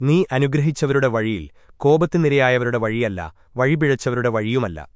നീ അനുഗ്രഹിച്ചവരുടെ വഴിയിൽ കോപത്തിനിരയായവരുടെ വഴിയല്ല വഴിപിഴച്ചവരുടെ വഴിയുമല്ല.